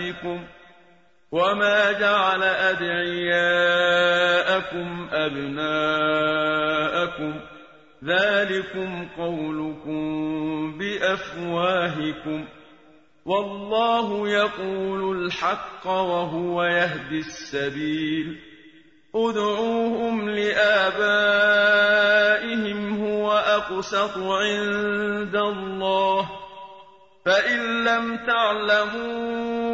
أمهاتكم وما جعل أدعياءكم أبناءكم ذلكم قولكم بأفواهكم والله يقول الحق وهو يهدي السبيل ادعوهم لآبائهم هو أقسط عند الله فإن لم تعلموا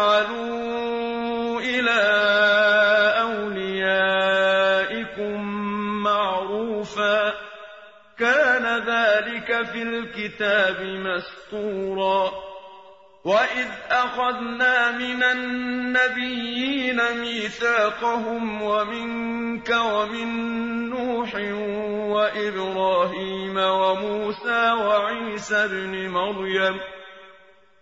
تفعلوا إلى أوليائكم معروفا. كان ذلك في الكتاب مسطورا وإذ أخذنا من النبيين ميثاقهم ومنك ومن نوح وإبراهيم وموسى وعيسى ابن مريم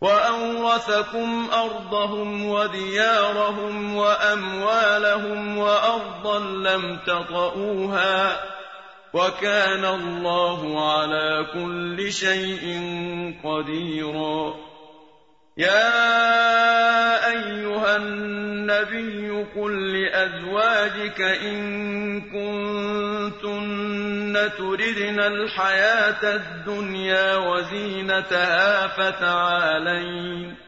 وَأَوْرَثَكُمْ أَرْضَهُمْ وَدِيَارَهُمْ وَأَمْوَالَهُمْ وَأَرْضًا لَّمْ تَطَئُوهَا ۚ وَكَانَ اللَّهُ عَلَىٰ كُلِّ شَيْءٍ قَدِيرًا يَا أَيُّهَا النَّبِيُّ قُل لِّأَزْوَاجِكَ إِن كُنتُنَّ تُرِدْنَ الْحَيَاةَ الدُّنْيَا وَزِينَتَهَا فَتَعَالَيْنَ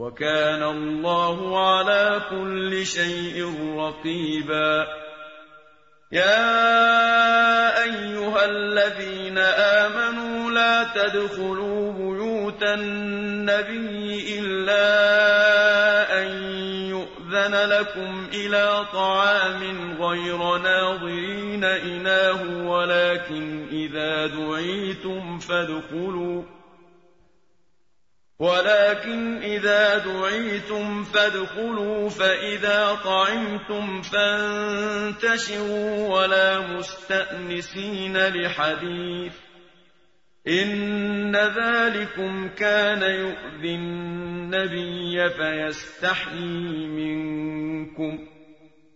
وكان الله على كل شيء رقيبا. يا الذين آمنوا لا تدخلوا بيوت النبي إلا أن يؤذن لكم إلى طعام غير ناظرين إناه ولكن إذا دعيتم فادخلوا. ولكن إذا دعيتم فادخلوا فإذا طعمتم فانتشروا ولا مستأنسين لحديث. إن ذلكم كان يؤذي النبي فيستحيي منكم.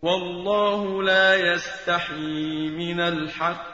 والله لا يستحيي من الحق.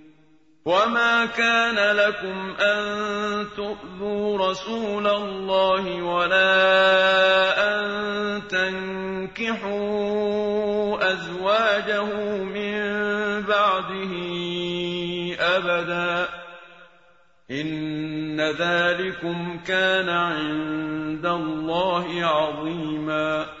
وما كان لكم أن تؤذوا رسول الله ولا أن تنكحوا أزواجه من بعده أبدا إن ذلكم كان عند الله عظيما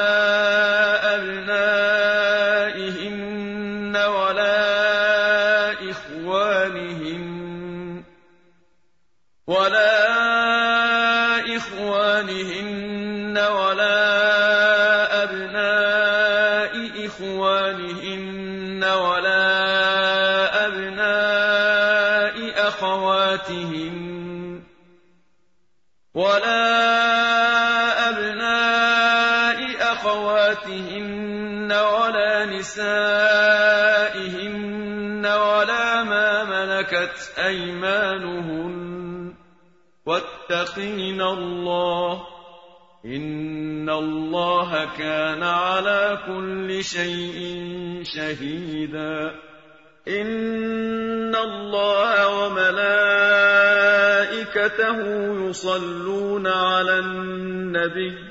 نسائهن ولا ما ملكت أيمانهن واتقين الله إن الله كان على كل شيء شهيدا إن الله وملائكته يصلون على النبي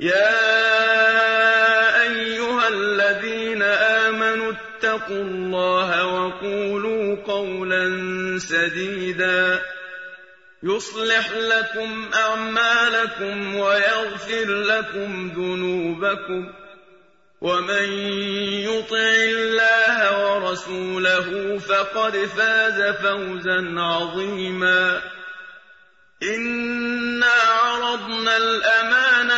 يَا أَيُّهَا الَّذِينَ آمَنُوا اتَّقُوا اللَّهَ وَقُولُوا قَوْلًا سَدِيدًا يُصْلِحْ لَكُمْ أَعْمَالَكُمْ وَيَغْفِرْ لَكُمْ ذُنُوبَكُمْ وَمَن يُطِعِ اللَّهَ وَرَسُولَهُ فَقَدْ فَازَ فَوْزًا عَظِيمًا إِنَّا عَرَضْنَا الْأَمَانَةَ